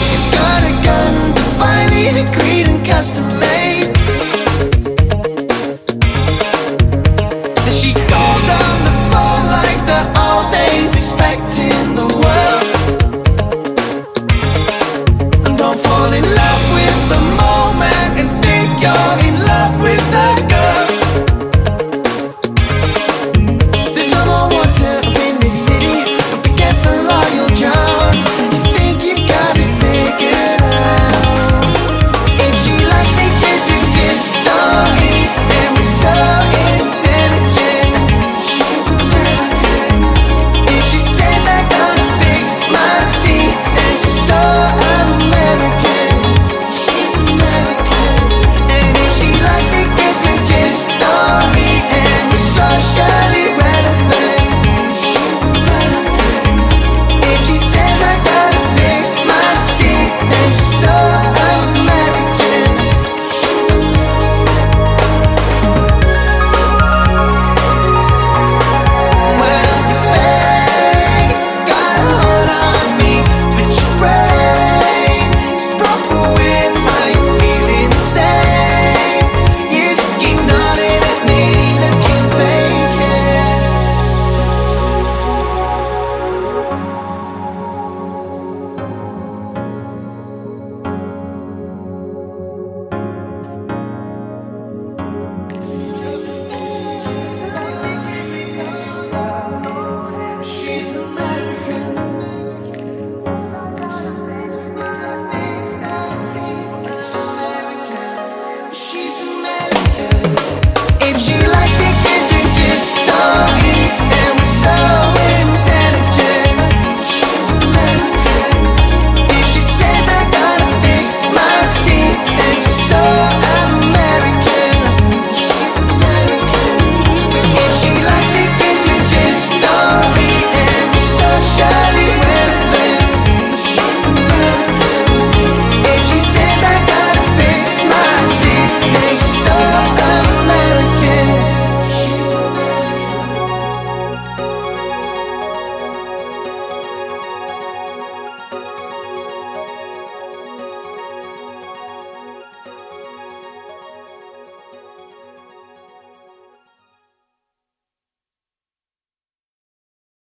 She's got a gun, divinely decreed and custom made Stop.